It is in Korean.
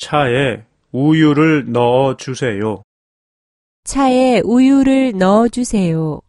차에 우유를 넣어 주세요. 차에 우유를 넣어 주세요.